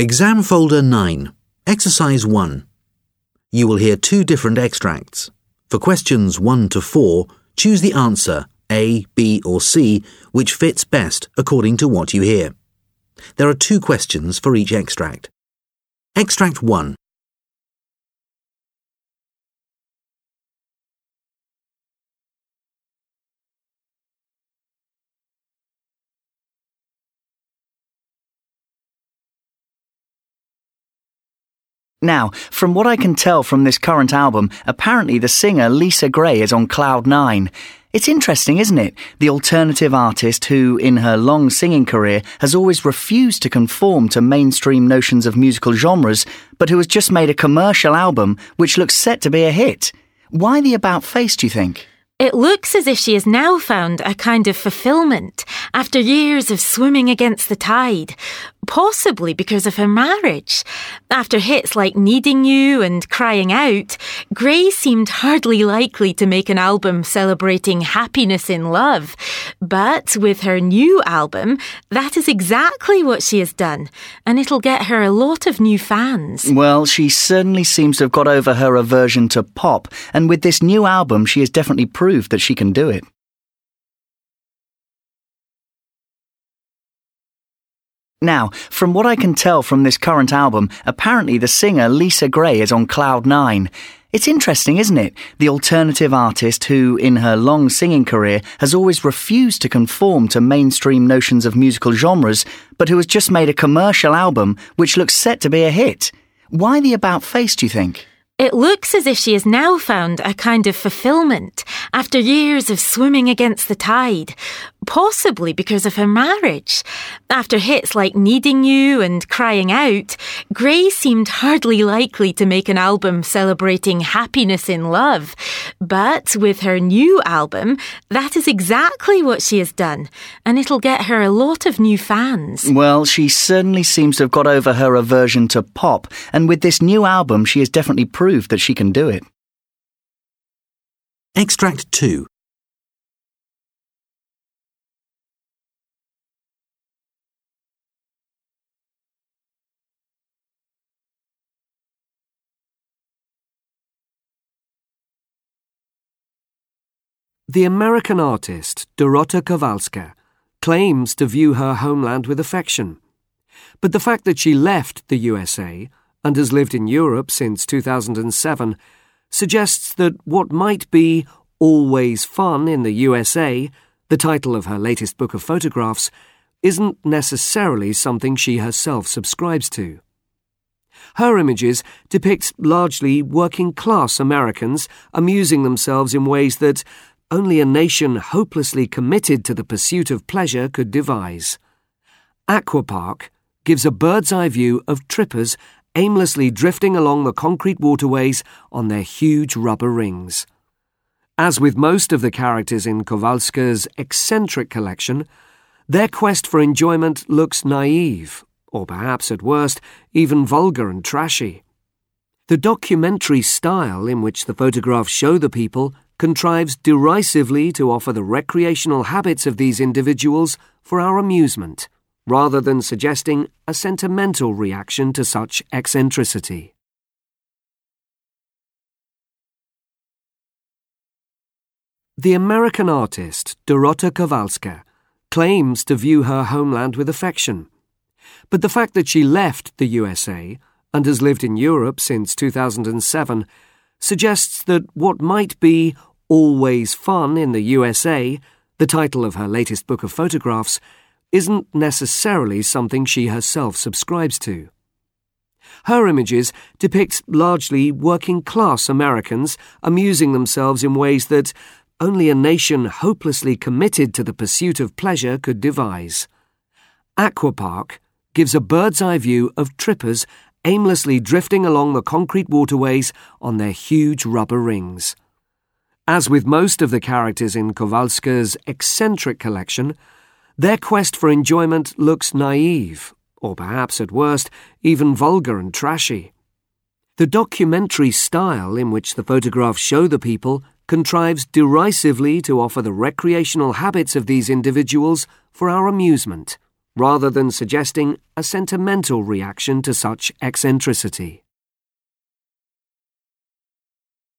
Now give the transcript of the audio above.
Exam Folder 9, Exercise 1. You will hear two different extracts. For questions 1 to 4, choose the answer A, B, or C which fits best according to what you hear. There are two questions for each extract. Extract 1. Now, from what I can tell from this current album, apparently the singer Lisa Gray is on cloud nine. It's interesting, isn't it? The alternative artist who, in her long singing career, has always refused to conform to mainstream notions of musical genres, but who has just made a commercial album which looks set to be a hit. Why the about face, do you think? It looks as if she has now found a kind of fulfillment after years of swimming against the tide, possibly because of her marriage. After hits like Needing You and Crying Out, Gray seemed hardly likely to make an album celebrating happiness in love. But with her new album, that is exactly what she has done, and it'll get her a lot of new fans. Well, she certainly seems to have got over her aversion to pop, and with this new album, she has definitely proved that she can do it. Now, from what I can tell from this current album, apparently the singer Lisa Gray is on cloud nine. It's interesting, isn't it? The alternative artist who, in her long singing career, has always refused to conform to mainstream notions of musical genres, but who has just made a commercial album which looks set to be a hit. Why the about face, do you think? It looks as if she has now found a kind of fulfillment after years of swimming against the tide, possibly because of her marriage. After hits like Needing You and Crying Out, Gray seemed hardly likely to make an album celebrating happiness in love. But with her new album, that is exactly what she has done, and it'll get her a lot of new fans. Well, she certainly seems to have got over her aversion to pop, and with this new album, she has definitely proved that she can do it. Extract 2. The American artist Dorota Kowalska claims to view her homeland with affection. But the fact that she left the USA and has lived in Europe since 2007 suggests that what might be Always Fun in the USA, the title of her latest book of photographs, isn't necessarily something she herself subscribes to. Her images depict largely working class Americans amusing themselves in ways that only a nation hopelessly committed to the pursuit of pleasure could devise. Aquapark gives a bird's eye view of trippers aimlessly drifting along the concrete waterways on their huge rubber rings. As with most of the characters in Kowalska's eccentric collection, their quest for enjoyment looks naive, or perhaps at worst, even vulgar and trashy. The documentary style in which the photographs show the people contrives derisively to offer the recreational habits of these individuals for our amusement, rather than suggesting a sentimental reaction to such eccentricity. The American artist Dorota Kowalska claims to view her homeland with affection. But the fact that she left the USA and has lived in Europe since 2007 suggests that what might be Always Fun in the USA, the title of her latest book of photographs, isn't necessarily something she herself subscribes to. Her images depict largely working class Americans amusing themselves in ways that only a nation hopelessly committed to the pursuit of pleasure could devise. Aquapark gives a bird's eye view of trippers aimlessly drifting along the concrete waterways on their huge rubber rings. As with most of the characters in Kowalska's eccentric collection, their quest for enjoyment looks naive, or perhaps at worst, even vulgar and trashy. The documentary style in which the photographs show the people contrives derisively to offer the recreational habits of these individuals for our amusement, rather than suggesting a sentimental reaction to such eccentricity.